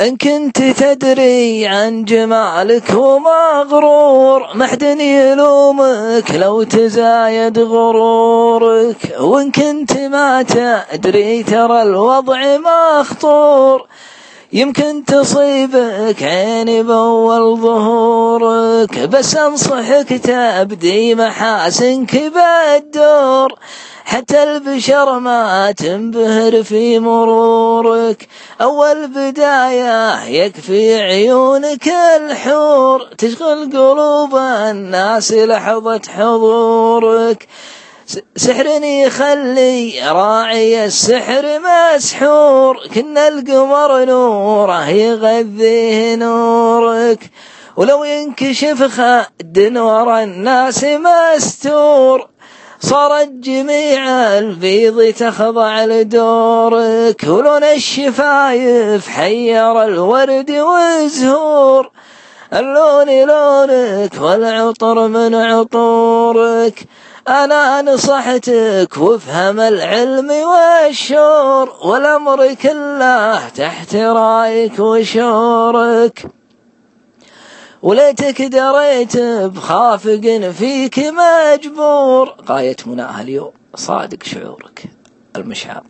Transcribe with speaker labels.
Speaker 1: إن كنت تدري عن جمالك ومغرور محد يلومك لو تزايد غرورك. وإن كنت ما تدري ترى الوضع مخطور يمكن تصيبك عيني بأول ظهورك. بس أنصحك تبدي محاسنك بالدور. حتى البشر ما تنبهر في مرورك. أول بداية يكفي عيونك الحور تشغل قلوب الناس لحظة حضورك. سحر يخلي راعي السحر مسحور. كنا القمر نوره يغذيه نورك. ولو ينكشف خد ورا الناس مستور. صارت جميع البيض تخضع لدورك ولون الشفايف حير الورد والزهور اللون لونك والعطر من عطورك. أنا نصحتك وافهم العلم والشور والأمر كله تحت رأيك وشورك. وليتك دريت بخافق فيك مجبور. غاية مناها اليوم صادق شعورك المشاب